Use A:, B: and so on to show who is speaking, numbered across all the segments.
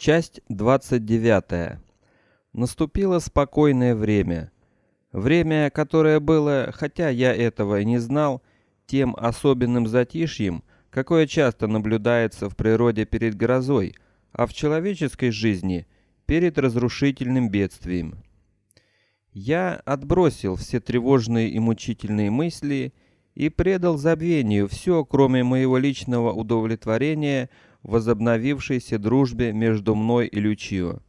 A: Часть 29. Наступило спокойное время. Время, которое было, хотя я этого и не знал, тем особенным затишьем, какое часто наблюдается в природе перед грозой, а в человеческой жизни перед разрушительным бедствием. Я отбросил все тревожные и мучительные мысли и предал забвению все, кроме моего личного удовлетворения возобновившейся дружбе между мной и Лючио.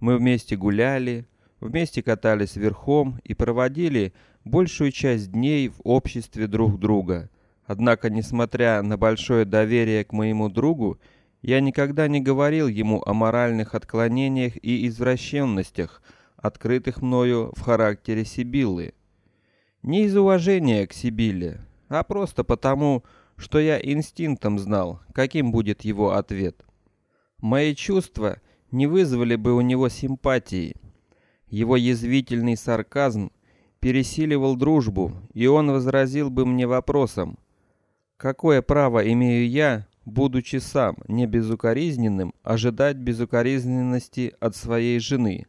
A: Мы вместе гуляли, вместе катались верхом и проводили большую часть дней в обществе друг друга. Однако, несмотря на большое доверие к моему другу, я никогда не говорил ему о моральных отклонениях и извращенностях, открытых мною в характере Сибиллы. Не из уважения к Сибилле, а просто потому, что я инстинктом знал, каким будет его ответ. Мои чувства не вызвали бы у него симпатии. Его язвительный сарказм пересиливал дружбу, и он возразил бы мне вопросом: какое право имею я, будучи сам не безукоризненным, ожидать безукоризненности от своей жены?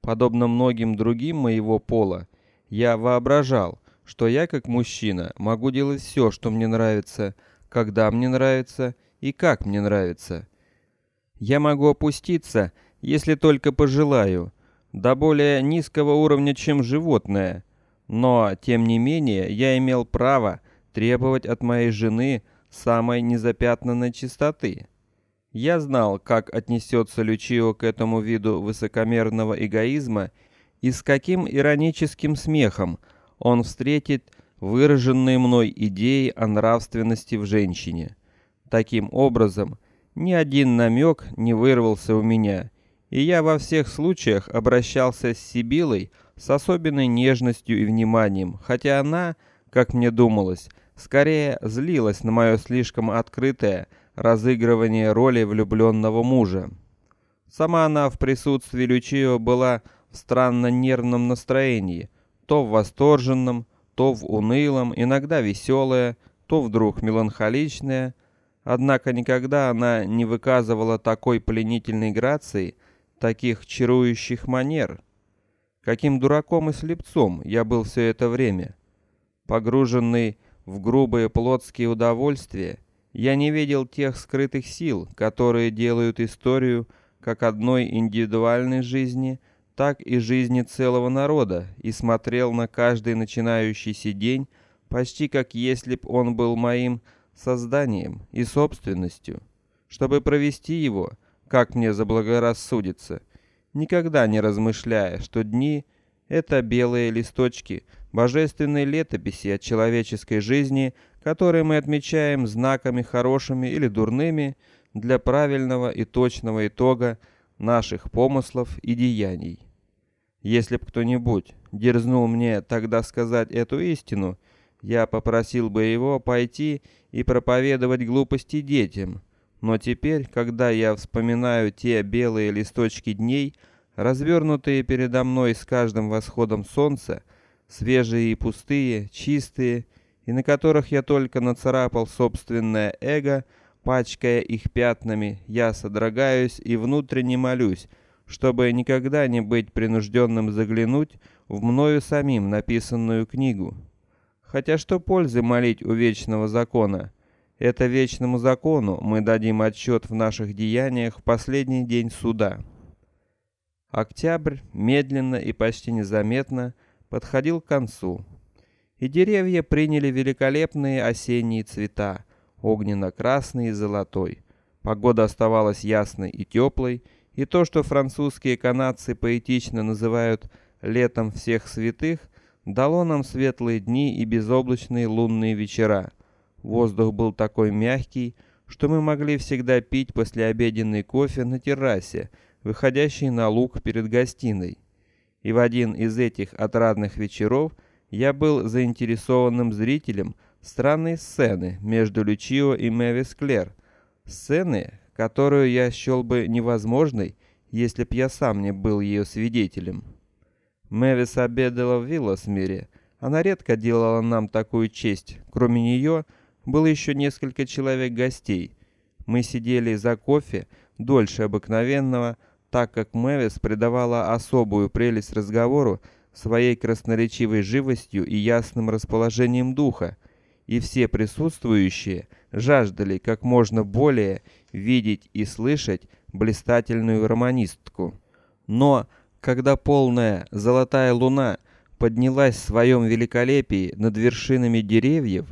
A: Подобно многим другим моего пола, я воображал, что я как мужчина могу делать все, что мне нравится, когда мне нравится и как мне нравится. Я могу опуститься, если только пожелаю, до более низкого уровня, чем животное. Но тем не менее я имел право требовать от моей жены самой незапятнанной чистоты. Я знал, как отнесется Лючио к этому виду высокомерного эгоизма и с каким ироническим смехом он встретит выраженные мной идеи о нравственности в женщине. Таким образом, ни один намек не вырвался у меня, и я во всех случаях обращался с Сибилой с особенной нежностью и вниманием, хотя она, как мне думалось, скорее злилась на мое слишком открытое разыгрывание роли влюбленного мужа. Сама она в присутствии Лючио была в странно нервном настроении, то в восторженном, то в унылом, иногда веселая, то вдруг меланхоличная. Однако никогда она не выказывала такой пленительной грации, таких чарующих манер. Каким дураком и слепцом я был все это время, погруженный в грубые плотские удовольствия. Я не видел тех скрытых сил, которые делают историю как одной индивидуальной жизни так и жизни целого народа, и смотрел на каждый начинающийся день почти как если б он был моим созданием и собственностью, чтобы провести его, как мне заблагорассудится, никогда не размышляя, что дни это белые листочки божественной летописи от человеческой жизни, которые мы отмечаем знаками хорошими или дурными для правильного и точного итога наших помыслов и деяний. Если б кто-нибудь дерзнул мне тогда сказать эту истину, я попросил бы его пойти и проповедовать глупости детям. Но теперь, когда я вспоминаю те белые листочки дней, развернутые передо мной с каждым восходом солнца, свежие и пустые, чистые, и на которых я только нацарапал собственное эго, пачкая их пятнами, я содрогаюсь и внутренне молюсь, чтобы никогда не быть принужденным заглянуть в мною самим написанную книгу. Хотя что пользы молить у вечного закона? Это вечному закону мы дадим отчет в наших деяниях в последний день суда. Октябрь медленно и почти незаметно подходил к концу, и деревья приняли великолепные осенние цвета, огненно-красный и золотой. Погода оставалась ясной и теплой, и то, что французские канадцы поэтично называют летом всех святых, дало нам светлые дни и безоблачные лунные вечера. Воздух был такой мягкий, что мы могли всегда пить послеобеденный кофе на террасе, выходящей на луг перед гостиной. И в один из этих отрадных вечеров я был заинтересованным зрителем странной сцены между Лючио и Мэвис Клер. Сцены, которую я счел бы невозможной, если б я сам не был ее свидетелем. Мэвис обедала в Вилласмире. Она редко делала нам такую честь. Кроме нее было еще несколько человек гостей. Мы сидели за кофе дольше обыкновенного, так как Мэвис придавала особую прелесть разговору своей красноречивой живостью и ясным расположением духа, и все присутствующие жаждали как можно более видеть и слышать блистательную романистку. Но когда полная золотая луна поднялась в своем великолепии над вершинами деревьев,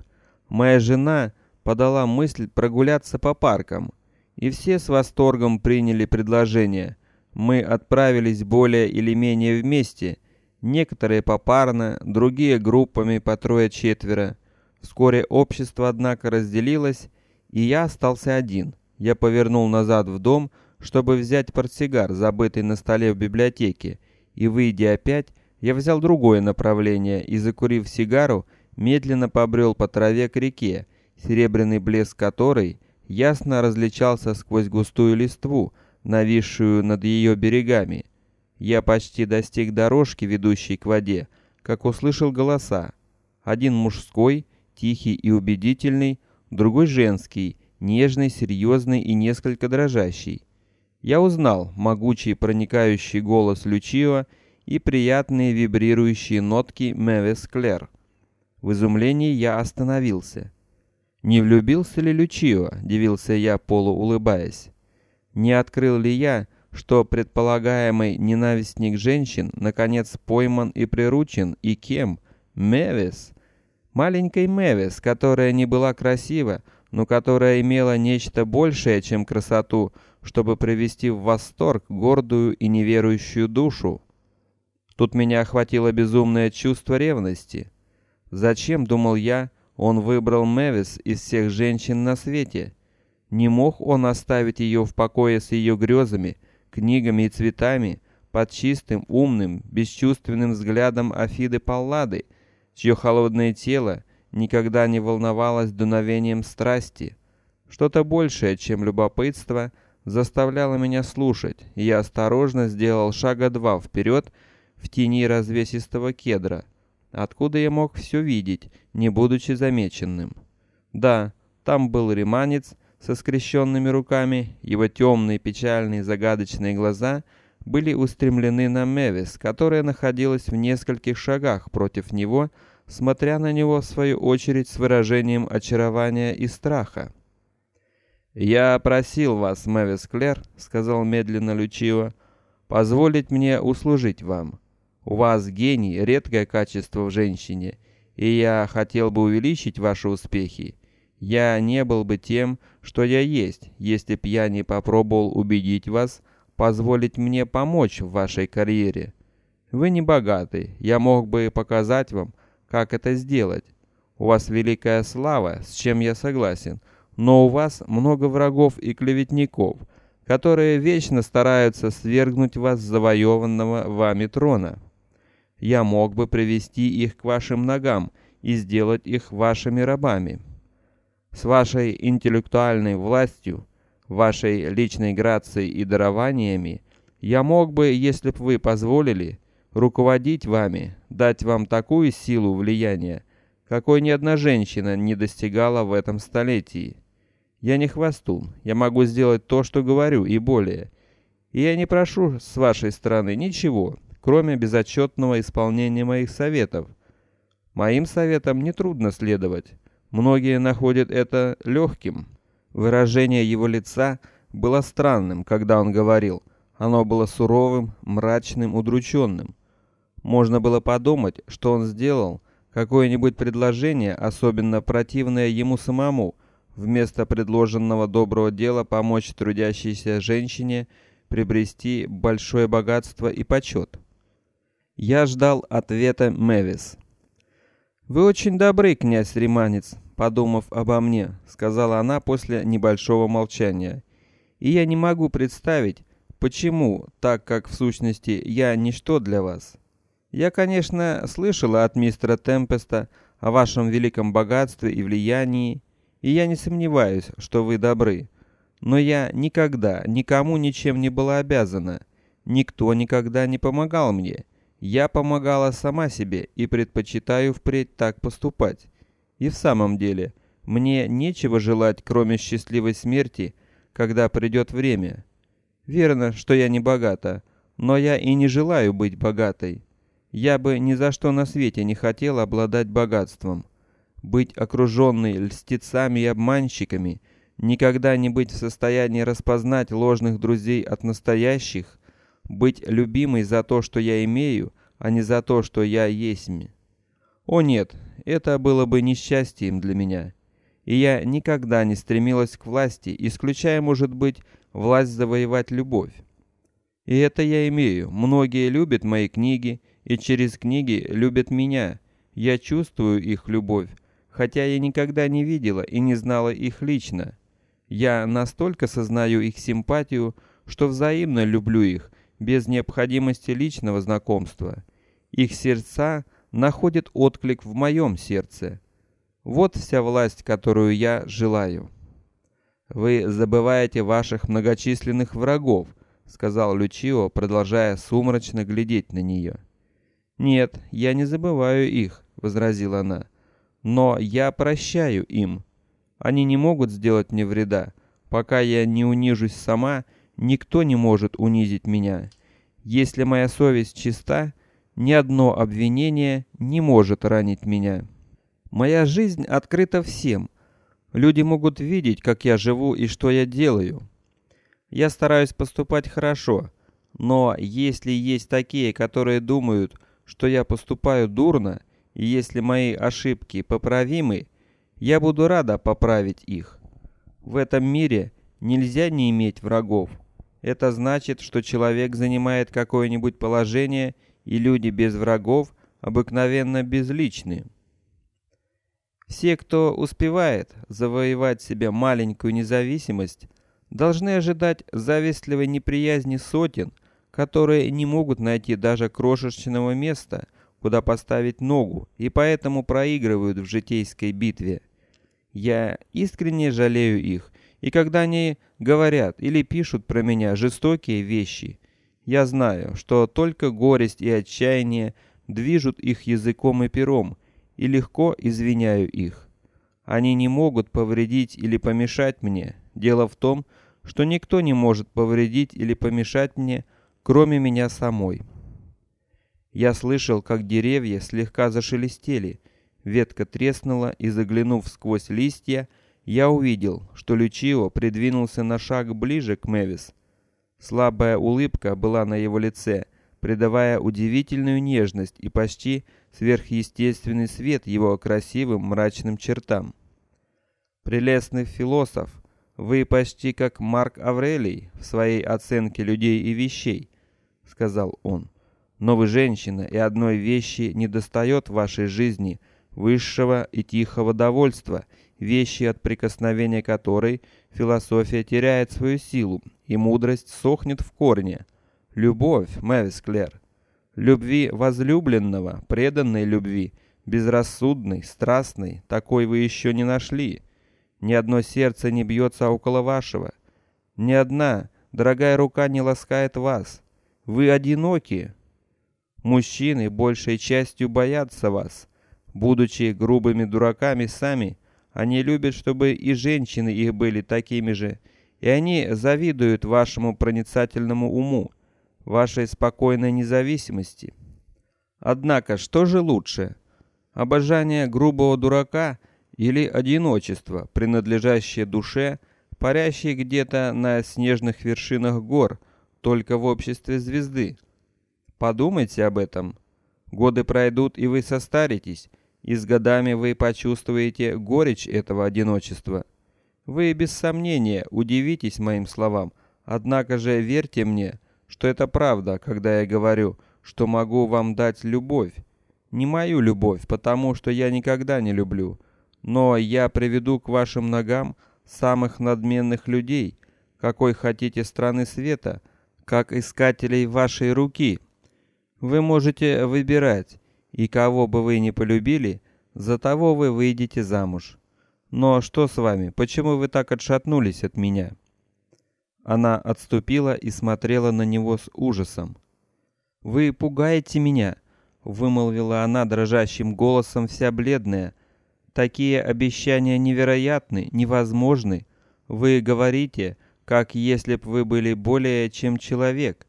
A: моя жена подала мысль прогуляться по паркам, и все с восторгом приняли предложение. Мы отправились более или менее вместе, некоторые попарно, другие группами по трое-четверо. Вскоре общество, однако, разделилось, и я остался один. Я повернул назад в дом, чтобы взять портсигар, забытый на столе в библиотеке, и выйдя опять, я взял другое направление и, закурив сигару, медленно побрел по траве к реке, серебряный блеск которой ясно различался сквозь густую листву, нависшую над ее берегами. Я почти достиг дорожки, ведущей к воде, как услышал голоса. Один мужской, тихий и убедительный, другой женский, нежный, серьезный и несколько дрожащий. Я узнал могучий проникающий голос Лючио и приятные вибрирующие нотки Мэвис Клэр. В изумлении я остановился. Не влюбился ли Лючио? дивился я, полуулыбаясь. Не открыл ли я, что предполагаемый ненавистник женщин наконец пойман и приручен, и кем? Мэвис, маленькой Мэвис, которая не была красива, но которая имела нечто большее, чем красоту, чтобы привести в восторг гордую и неверующую душу. Тут меня охватило безумное чувство ревности. Зачем, думал я, он выбрал Мэвис из всех женщин на свете? Не мог он оставить ее в покое с ее грезами, книгами и цветами, под чистым, умным, бесчувственным взглядом Афиды Паллады, чье холодное тело никогда не волновалось дуновением страсти. Что-то большее, чем любопытство, заставляло меня слушать, и я осторожно сделал шага два вперед в тени развесистого кедра, откуда я мог все видеть, не будучи замеченным. Да, там был реманец со скрещенными руками, его темные, печальные, загадочные глаза были устремлены на Мевис, которая находилась в нескольких шагах против него, смотря на него в свою очередь с выражением очарования и страха. Я просил вас, Мэвис Клэр, сказал медленно Лючио, позволить мне услужить вам. У вас гений, редкое качество в женщине, и я хотел бы увеличить ваши успехи. Я не был бы тем, что я есть, если б я не попробовал убедить вас позволить мне помочь в вашей карьере. Вы не богаты, я мог бы показать вам, как это сделать. У вас великая слава, с чем я согласен, но у вас много врагов и клеветников, которые вечно стараются свергнуть вас с завоеванного вами трона я мог бы привести их к вашим ногам и сделать их вашими рабами. С вашей интеллектуальной властью, вашей личной грацией и дарованиями я мог бы, если б вы позволили, руководить вами, дать вам такую силу влияния, какой ни одна женщина не достигала в этом столетии. Я не хвастун, я могу сделать то, что говорю, и более. И я не прошу с вашей стороны ничего, кроме безотчетного исполнения моих советов. Моим советам не трудно следовать. Многие находят это легким. Выражение его лица было странным, когда он говорил. Оно было суровым, мрачным, удрученным. Можно было подумать, что он сделал какое-нибудь предложение, особенно противное ему самому, вместо предложенного доброго дела помочь трудящейся женщине приобрести большое богатство и почет. Я ждал ответа Мэвис. Вы очень добрый, князь Риманец, подумав обо мне, сказала она после небольшого молчания. И я не могу представить, почему, так как в сущности я ничто для вас. Я, конечно, слышала от мистера Темпеста о вашем великом богатстве и влиянии, и я не сомневаюсь, что вы добры. Но я никогда никому ничем не была обязана. Никто никогда не помогал мне я помогала сама себе и предпочитаю впредь так поступать. И в самом деле, мне нечего желать, кроме счастливой смерти когда придет время. Верно, что я не богата, но я и не желаю быть богатой. Я бы ни за что на свете не хотел обладать богатством, быть окруженной льстецами и обманщиками, никогда не быть в состоянии распознать ложных друзей от настоящих, быть любимой за то, что я имею, а не за то, что я есть. О нет, это было бы несчастьем для меня. И я никогда не стремилась к власти, исключая, может быть, власть завоевать любовь. И это я имею. Многие любят мои книги и через книги любят меня. Я чувствую их любовь, хотя я никогда не видела и не знала их лично. Я настолько сознаю их симпатию, что взаимно люблю их без необходимости личного знакомства. Их сердца находят отклик в моем сердце. Вот вся власть, которую я желаю. Вы забываете ваших многочисленных врагов, сказал Лючио, продолжая сумрачно глядеть на нее. Нет, я не забываю их, возразила она. Но я прощаю им. Они не могут сделать мне вреда, пока я не унижусь сама. Никто не может унизить меня. Если моя совесть чиста, ни одно обвинение не может ранить меня. Моя жизнь открыта всем. Люди могут видеть, как я живу и что я делаю. Я стараюсь поступать хорошо, но если есть такие, которые думают, что я поступаю дурно, и если мои ошибки поправимы, я буду рада поправить их. В этом мире нельзя не иметь врагов. Это значит, что человек занимает какое-нибудь положение, и люди без врагов обыкновенно безличны. Все, кто успевает завоевать себе маленькую независимость, должны ожидать завистливой неприязни сотен, которые не могут найти даже крошечного места, куда поставить ногу, и поэтому проигрывают в житейской битве. Я искренне жалею их, и когда они говорят или пишут про меня жестокие вещи, я знаю, что только горесть и отчаяние движут их языком и пером, и легко извиняю их. Они не могут повредить или помешать мне. Дело в том, что никто не может повредить или помешать мне, кроме меня самой. Я слышал, как деревья слегка зашелестели, ветка треснула, и заглянув сквозь листья, я увидел, что Лючио придвинулся на шаг ближе к Мэвис. Слабая улыбка была на его лице, придавая удивительную нежность и почти сверхъестественный свет его красивым мрачным чертам. Прелестный философ, вы почти как Марк Аврелий в своей оценке людей и вещей, сказал он. Но вы женщина, и одной вещи не достает в вашей жизни высшего и тихого довольства, вещи от прикосновения которой философия теряет свою силу и мудрость сохнет в корне. Любовь, Мэвис Клэр. Любви возлюбленного, преданной любви, безрассудной, страстной, такой вы еще не нашли. Ни одно сердце не бьется около вашего. Ни одна дорогая рука не ласкает вас. Вы одиноки. Мужчины большей частью боятся вас. Будучи грубыми дураками сами, они любят, чтобы и женщины их были такими же, и они завидуют вашему проницательному уму, вашей спокойной независимости. Однако, что же лучше? Обожание грубого дурака или одиночество, принадлежащее душе, парящей где-то на снежных вершинах гор, только в обществе звезды. Подумайте об этом. Годы пройдут, и вы состаритесь, и с годами вы почувствуете горечь этого одиночества. Вы без сомнения удивитесь моим словам, однако же верьте мне, что это правда, когда я говорю, что могу вам дать любовь. Не мою любовь, потому что я никогда не люблю, но я приведу к вашим ногам самых надменных людей, какой хотите страны света, как искателей вашей руки. Вы можете выбирать, и кого бы вы ни полюбили, за того вы выйдете замуж. Но что с вами? Почему вы так отшатнулись от меня? Она отступила и смотрела на него с ужасом. Вы пугаете меня, вымолвила она дрожащим голосом, вся бледная Такие обещания невероятны, невозможны. Вы говорите, как если б вы были более чем человек.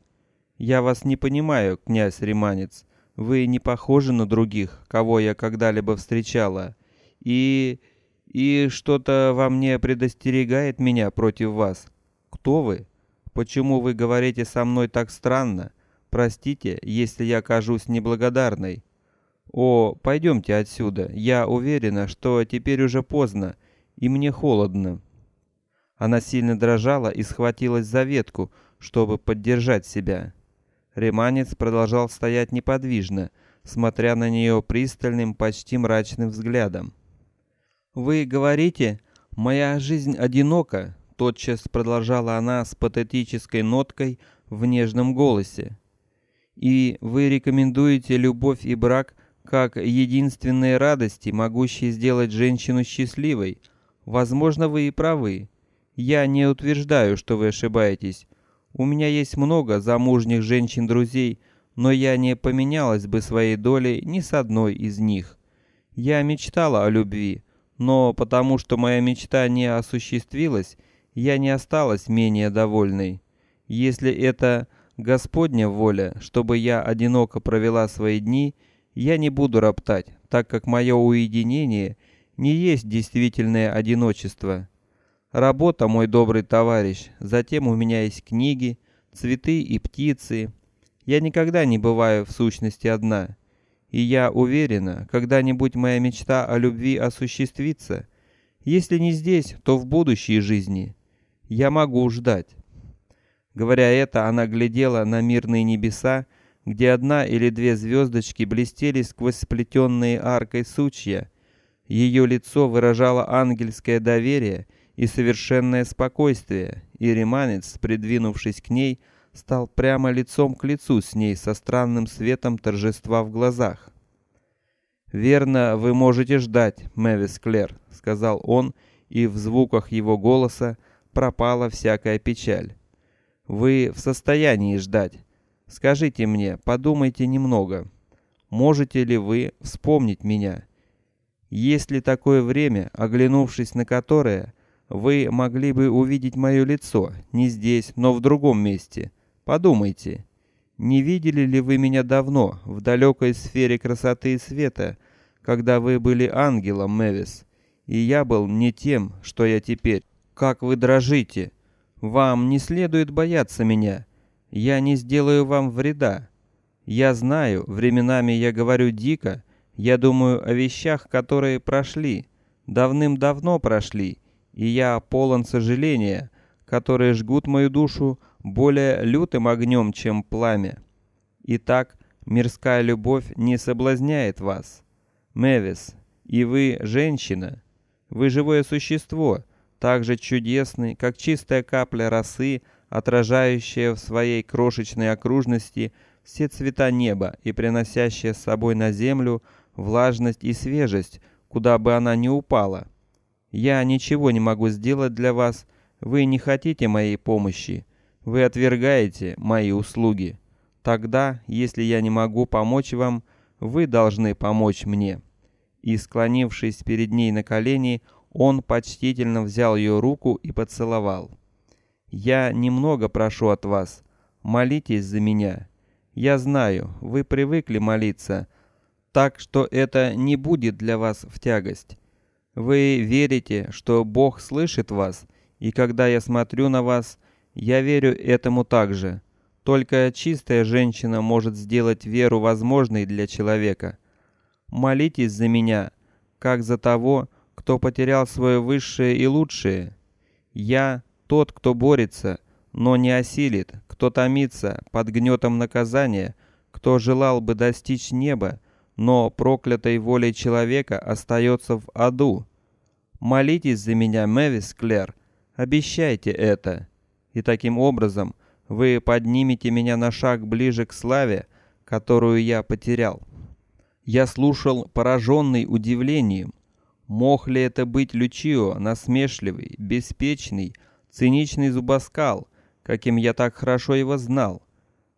A: Я вас не понимаю, князь Риманец. Вы не похожи на других, кого я когда-либо встречала, и и что-то во мне предостерегает меня против вас. Кто вы? Почему вы говорите со мной так странно? Простите, если я кажусь неблагодарной. О, пойдемте отсюда. Я уверена, что теперь уже поздно, и мне холодно. Она сильно дрожала и схватилась за ветку, чтобы поддержать себя. Реманец продолжал стоять неподвижно, смотря на нее пристальным, почти мрачным взглядом. Вы говорите, моя жизнь одинока, тотчас продолжала она с патетической ноткой в нежном голосе. И вы рекомендуете любовь и брак как единственные радости, могущие сделать женщину счастливой. Возможно, вы и правы. Я не утверждаю, что вы ошибаетесь. У меня есть много замужних женщин-друзей, но я не поменялась бы своей долей ни с одной из них. Я мечтала о любви, но потому что моя мечта не осуществилась, я не осталась менее довольной. Если это Господня воля, чтобы я одиноко провела свои дни, я не буду роптать, так как мое уединение не есть действительное одиночество. Работа, мой добрый товарищ. Затем у меня есть книги, цветы и птицы. Я никогда не бываю в сущности одна. И я уверена, когда-нибудь моя мечта о любви осуществится. Если не здесь, то в будущей жизни. Я могу ждать. Говоря это, она глядела на мирные небеса, где одна или две звездочки блестели сквозь сплетенные аркой сучья. Ее лицо выражало ангельское доверие и совершенное спокойствие, и Риманец, придвинувшись к ней, стал прямо лицом к лицу с ней со странным светом торжества в глазах. Верно, вы можете ждать, Мэвис Клэр, сказал он, и в звуках его голоса пропала всякая печаль. Вы в состоянии ждать. Скажите мне, подумайте немного. Можете ли вы вспомнить меня? Есть ли такое время, оглянувшись на которое вы могли бы увидеть мое лицо не здесь, но в другом месте? Подумайте, не видели ли вы меня давно в далекой сфере красоты и света, когда вы были ангелом, Мэвис, и я был не тем, что я теперь? Как вы дрожите! Вам не следует бояться меня. Я не сделаю вам вреда. Я знаю, временами я говорю дико. Я думаю о вещах, которые прошли, давным-давно прошли, и я полон сожаления, которые жгут мою душу более лютым огнем, чем пламя. Итак, мирская любовь не соблазняет вас, Мэвис, и вы женщина, вы живое существо, так же чудесный, как чистая капля росы, отражающая в своей крошечной окружности все цвета неба и приносящая с собой на землю влажность и свежесть, куда бы она ни упала. Я ничего не могу сделать для вас, вы не хотите моей помощи. Вы отвергаете мои услуги. Тогда, если я не могу помочь вам, вы должны помочь мне. И склонившись перед ней на колени, он почтительно взял ее руку и поцеловал. Я немного прошу от вас, молитесь за меня. Я знаю, вы привыкли молиться, так что это не будет для вас в тягость. Вы верите, что Бог слышит вас, и когда я смотрю на вас, я верю этому также. Только чистая женщина может сделать веру возможной для человека. Молитесь за меня, как за того, кто потерял свое высшее и лучшее. Я тот, кто борется, но не осилит, кто томится под гнетом наказания, кто желал бы достичь неба, но проклятой волей человека остается в аду. Молитесь за меня, Мэвис Клэр, обещайте это и таким образом вы поднимете меня на шаг ближе к славе, которую я потерял. Я слушал, пораженный удивлением. Мог ли это быть Лючио, насмешливый, беспечный, циничный зубоскал, каким я так хорошо его знал?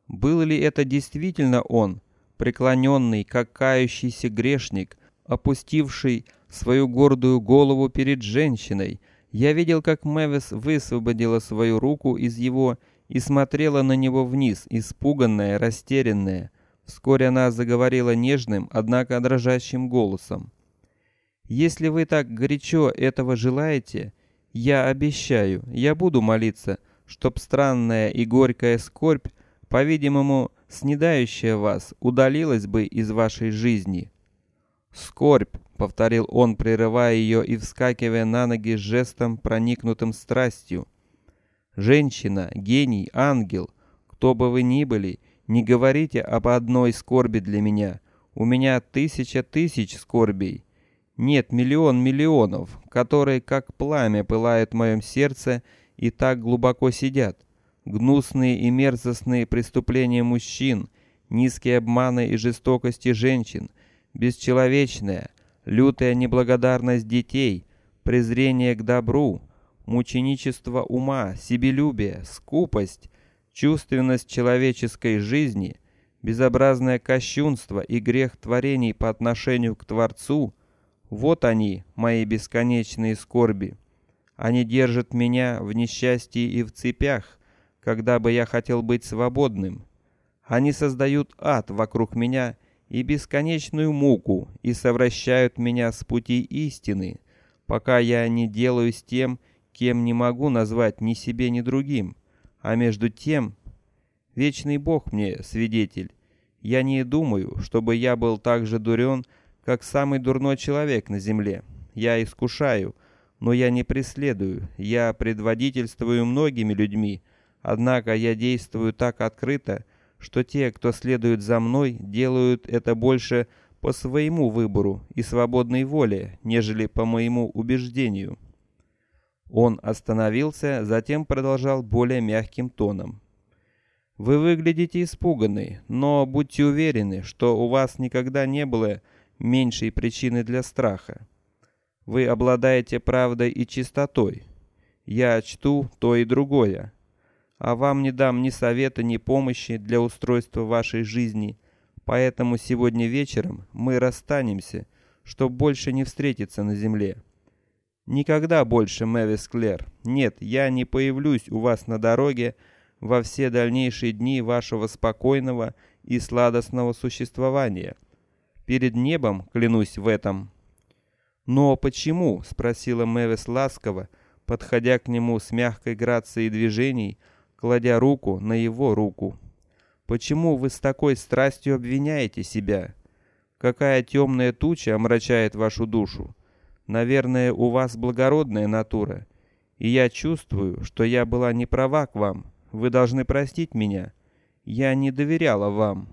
A: Был ли это действительно он, преклоненный, как кающийся грешник, опустивший свою гордую голову перед женщиной, Я видел, как Мэвис высвободила свою руку из его и смотрела на него вниз, испуганная, растерянная. Вскоре она заговорила нежным, однако дрожащим голосом. Если вы так горячо этого желаете, я обещаю, я буду молиться, чтоб странная и горькая скорбь, по-видимому, снедающая вас, удалилась бы из вашей жизни. Скорбь, повторил он, прерывая ее и вскакивая на ноги с жестом, проникнутым страстью. Женщина, гений, ангел, кто бы вы ни были, не говорите об одной скорби для меня. У меня тысяча тысяч скорбей. Нет, миллион миллионов, которые как пламя пылают в моем сердце и так глубоко сидят. Гнусные и мерзостные преступления мужчин, низкие обманы и жестокости женщин, бесчеловечная, лютая неблагодарность детей, презрение к добру, мученичество ума, себелюбие, скупость, чувственность человеческой жизни, безобразное кощунство и грех творений по отношению к Творцу — вот они, мои бесконечные скорби. Они держат меня в несчастье и в цепях, когда бы я хотел быть свободным. Они создают ад вокруг меня и бесконечную муку и совращают меня с пути истины, пока я не делаюсь тем, кем не могу назвать ни себе, ни другим. А между тем, вечный Бог мне свидетель, я не думаю, чтобы я был так же дурен, как самый дурной человек на земле. Я искушаю, но я не преследую. Я предводительствую многими людьми, однако я действую так открыто, что те, кто следует за мной, делают это больше по своему выбору и свободной воле, нежели по моему убеждению. Он остановился, затем продолжал более мягким тоном. Вы выглядите испуганный, но будьте уверены, что у вас никогда не было меньшей причины для страха. Вы обладаете правдой и чистотой. Я чту то и другое, а вам не дам ни совета, ни помощи для устройства вашей жизни. Поэтому сегодня вечером мы расстанемся, чтобы больше не встретиться на земле. Никогда больше, Мэвис Клэр. Нет, я не появлюсь у вас на дороге во все дальнейшие дни вашего спокойного и сладостного существования. Перед небом клянусь в этом. Но почему? – спросила Мэвис ласково, подходя к нему с мягкой грацией движений, кладя руку на его руку. Почему вы с такой страстью обвиняете себя? Какая темная туча омрачает вашу душу? Наверное, у вас благородная натура, и я чувствую, что я была не права к вам. Вы должны простить меня. Я не доверяла вам.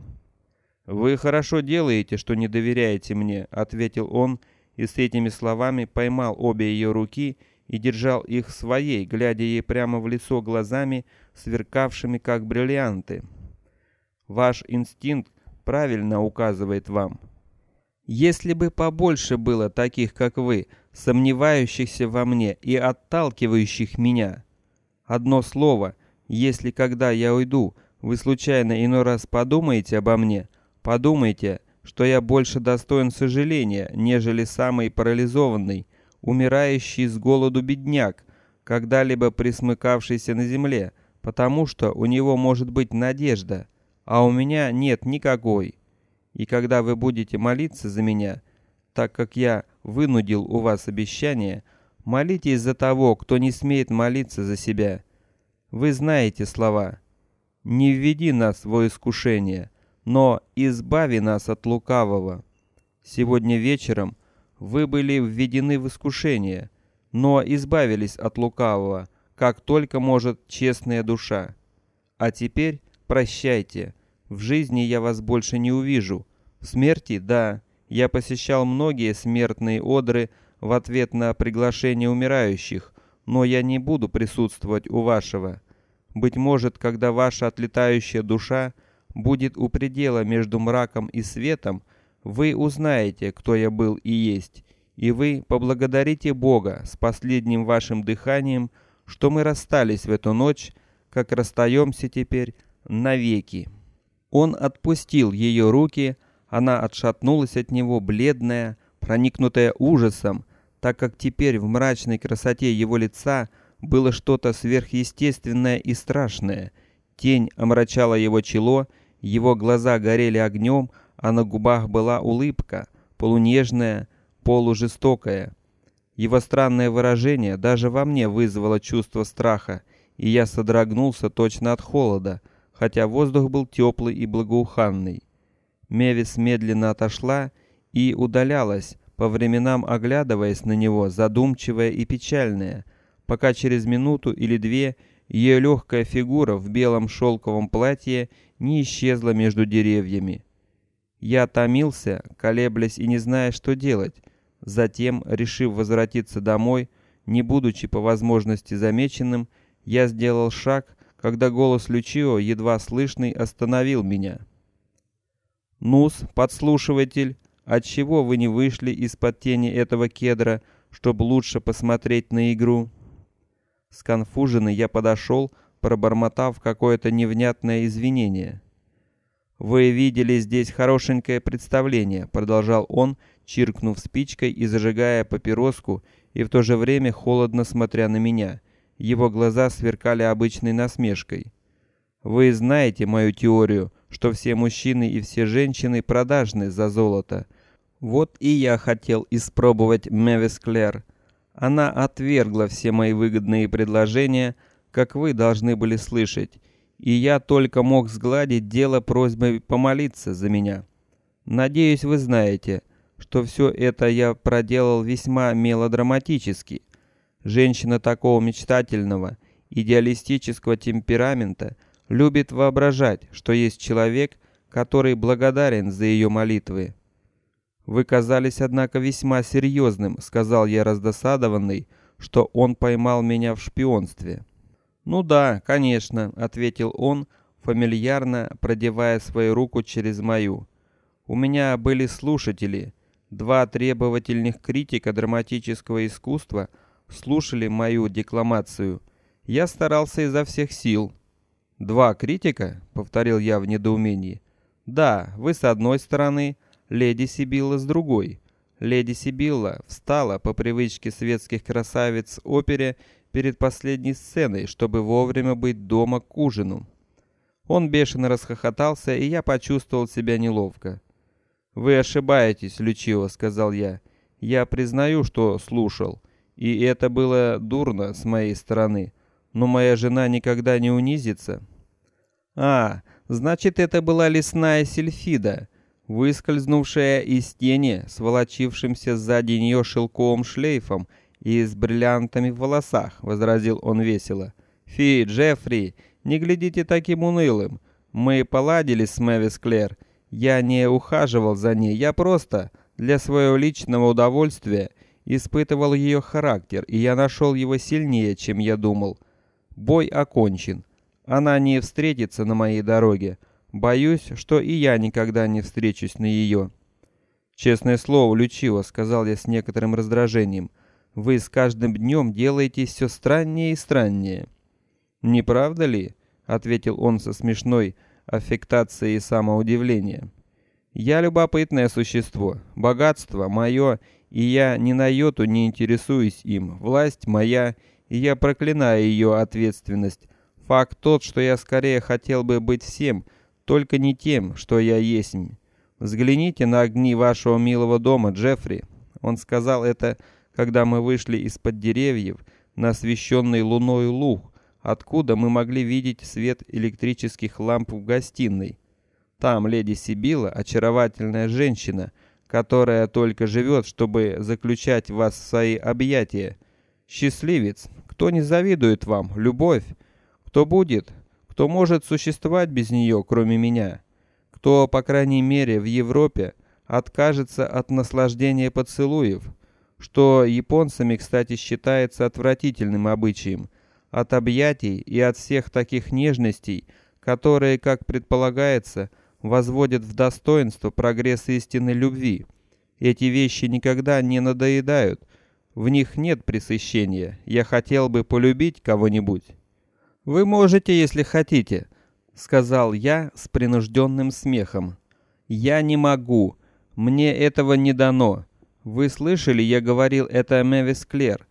A: Вы хорошо делаете, что не доверяете мне, ответил он, и с этими словами поймал обе ее руки держал их своей, глядя ей прямо в лицо глазами, сверкавшими как бриллианты. Ваш инстинкт правильно указывает вам. Если бы побольше было таких, как вы, сомневающихся во мне и отталкивающих меня. Одно слово, если когда я уйду, вы случайно иной раз подумаете обо мне, подумайте, что я больше достоин сожаления, нежели самый парализованный, умирающий с голоду бедняк, когда-либо присмыкавшийся на земле, потому что у него может быть надежда, а у меня нет никакой. И когда вы будете молиться за меня, так как я вынудил у вас обещание, молитесь за того, кто не смеет молиться за себя. Вы знаете слова: не введи нас в искушение, но избави нас от лукавого. Сегодня вечером вы были введены в искушение, но избавились от лукавого, как только может честная душа. А теперь прощайте в жизни я вас больше не увижу. В смерти, да, я посещал многие смертные одры в ответ на приглашение умирающих, но я не буду присутствовать у вашего. Быть может, когда ваша отлетающая душа будет у предела между мраком и светом, вы узнаете, кто я был и есть, и вы поблагодарите Бога с последним вашим дыханием, что мы расстались в эту ночь, как расстаемся теперь навеки. Он отпустил ее руки, она отшатнулась от него, бледная, проникнутая ужасом, так как теперь в мрачной красоте его лица было что-то сверхъестественное и страшное. Тень омрачала его чело, его глаза горели огнем, а на губах была улыбка, полунежная, полужестокая. Его странное выражение даже во мне вызвало чувство страха, и я содрогнулся точно от холода, хотя воздух был теплый и благоуханный. Мевис медленно отошла и удалялась, по временам оглядываясь на него, задумчивая и печальная, пока через минуту или две ее легкая фигура в белом шелковом платье не исчезла между деревьями. Я томился, колеблясь и не зная, что делать. Затем, решив возвратиться домой, не будучи по возможности замеченным, я сделал шаг, когда голос Лючио, едва слышный, остановил меня. Нус, подслушиватель, от чего вы не вышли из-под тени этого кедра, чтобы лучше посмотреть на игру? Сконфуженный я подошел, пробормотав какое-то невнятное извинение. Вы видели здесь хорошенькое представление, продолжал он, чиркнув спичкой и зажигая папироску, и в то же время холодно смотря на меня. Его глаза сверкали обычной насмешкой. Вы знаете мою теорию, что все мужчины и все женщины продажны за золото. Вот и я хотел испробовать Мэвис Клэр. Она отвергла все мои выгодные предложения, как вы должны были слышать, и я только мог сгладить дело просьбой помолиться за меня. Надеюсь, вы знаете, что все это я проделал весьма мелодраматически. Женщина такого мечтательного, идеалистического темперамента любит воображать, что есть человек, который благодарен за ее молитвы. Вы казались, однако, весьма серьезным, сказал я раздосадованный, что он поймал меня в шпионстве. Ну да, конечно, ответил он, фамильярно продевая свою руку через мою. У меня были слушатели, два требовательных критика драматического искусства слушали мою декламацию. Я старался изо всех сил. Два критика, повторил я в недоумении. Да, вы с одной стороны, леди Сибилла с другой. Леди Сибилла встала по привычке светских красавиц опере перед последней сценой, чтобы вовремя быть дома к ужину. Он бешено расхохотался, и я почувствовал себя неловко. Вы ошибаетесь, Лючио, сказал я. Я признаю, что слушал, и это было дурно с моей стороны, но моя жена никогда не унизится. А, значит, это была лесная сельфида, выскользнувшая из тени с волочившимся сзади нее шелковым шлейфом и с бриллиантами в волосах, возразил он весело. Фи, Джеффри, не глядите таким унылым. Мы поладили с Мэвис Клэр. Я не ухаживал за ней, я просто для своего личного удовольствия испытывал ее характер, и я нашел его сильнее, чем я думал. Бой окончен. Она не встретится на моей дороге. Боюсь, что и я никогда не встречусь на ее. Честное слово, Лючио, сказал я с некоторым раздражением. Вы с каждым днем делаетесь все страннее и страннее. Не правда ли? ответил он со смешной аффектацией самоудивления. Я любопытное существо, богатство мое, и я ни на йоту не интересуюсь им. Власть моя, и я проклинаю ее ответственность. Факт тот, что я скорее хотел бы быть всем, только не тем, что я есть. Взгляните на огни вашего милого дома, Джеффри. Он сказал это когда мы вышли из-под деревьев на освещенный луной луг, откуда мы могли видеть свет электрических ламп в гостиной. Там леди Сибила, очаровательная женщина, которая только живет, чтобы заключать вас в свои объятия. Счастливец, кто не завидует вам, любовь, кто будет, кто может существовать без нее, кроме меня, кто, по крайней мере, в Европе откажется от наслаждения поцелуев что японцами, кстати, считается отвратительным обычаем, от объятий и от всех таких нежностей, которые, как предполагается, возводят в достоинство прогресс истинной любви. Эти вещи никогда не надоедают, в них нет пресыщения. Я хотел бы полюбить кого-нибудь. Вы можете, если хотите, сказал я с принужденным смехом. Я не могу, мне этого не дано. Вы слышали, я говорил это Мэвис Клер.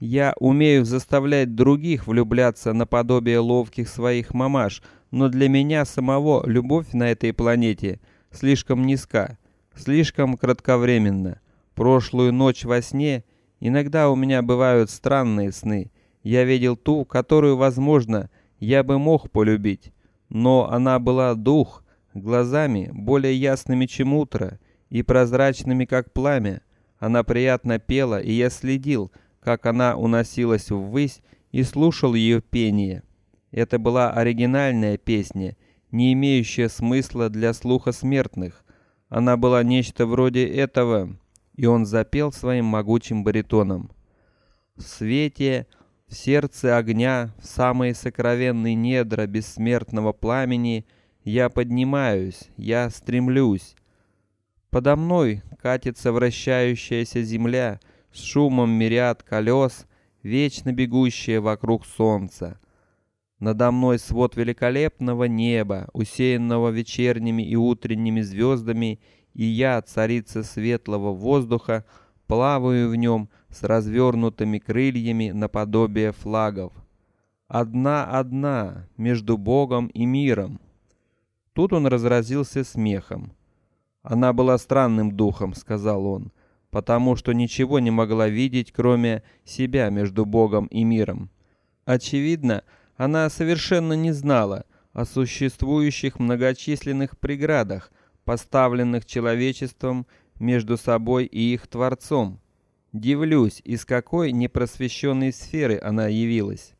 A: Я умею заставлять других влюбляться наподобие ловких своих мамаш, но для меня самого любовь на этой планете слишком низка, слишком кратковременна. Прошлую ночь во сне иногда у меня бывают странные сны. Я видел ту, которую, возможно, я бы мог полюбить, но она была дух, глазами более ясными, чем утро, и прозрачными, как пламя. Она приятно пела, и я следил, как она уносилась ввысь, и слушал ее пение. Это была оригинальная песня, не имеющая смысла для слуха смертных. Она была нечто вроде этого, и он запел своим могучим баритоном. В свете в сердце огня, в самые сокровенные недра бессмертного пламени я поднимаюсь, я стремлюсь. Подо мной катится вращающаяся земля с шумом мириад колес, вечно бегущая вокруг солнца. Надо мной свод великолепного неба, усеянного вечерними и утренними звездами, и я, царица светлого воздуха, плаваю в нем с развернутыми крыльями наподобие флагов. Одна одна между Богом и миром. Тут он разразился смехом. Она была странным духом, сказал он, потому что ничего не могла видеть, кроме себя между Богом и миром. Очевидно, она совершенно не знала о существующих многочисленных преградах, поставленных человечеством между собой и их Творцом. Дивлюсь, из какой непросвещенной сферы она явилась.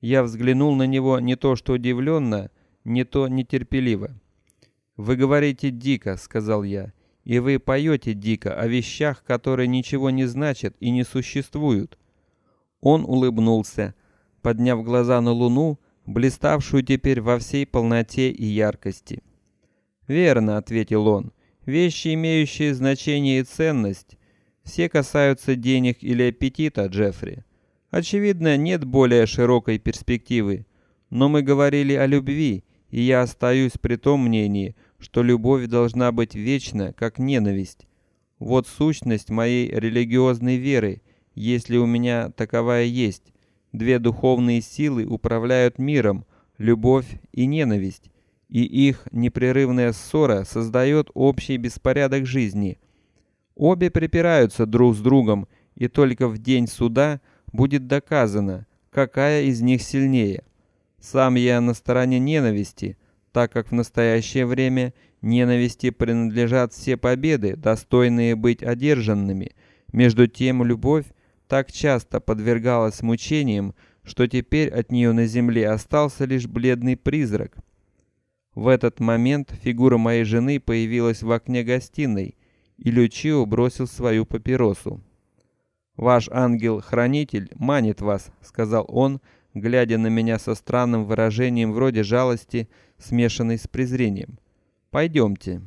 A: Я взглянул на него не то что удивленно, не то нетерпеливо. Вы говорите дико, сказал я, и вы поете дико о вещах, которые ничего не значат и не существуют. Он улыбнулся, подняв глаза на луну, блиставшую теперь во всей полноте и яркости. Верно, ответил он. Вещи, имеющие значение и ценность, все касаются денег или аппетита, Джеффри. Очевидно, нет более широкой перспективы. Но мы говорили о любви, и я остаюсь при том мнении, что любовь должна быть вечна, как ненависть. Вот сущность моей религиозной веры, если у меня таковая есть. Две духовные силы управляют миром: любовь и ненависть и их непрерывная ссора создает общий беспорядок жизни. Обе припираются друг с другом, и только в день суда будет доказано, какая из них сильнее. Сам я на стороне ненависти, так как в настоящее время ненависти принадлежат все победы, достойные быть одержанными. Между тем любовь так часто подвергалась мучениям, что теперь от нее на земле остался лишь бледный призрак. В этот момент фигура моей жены появилась в окне гостиной, и Лючио бросил свою папиросу. Ваш ангел-хранитель манит вас, сказал он, глядя на меня со странным выражением вроде жалости, смешанной с презрением. Пойдемте.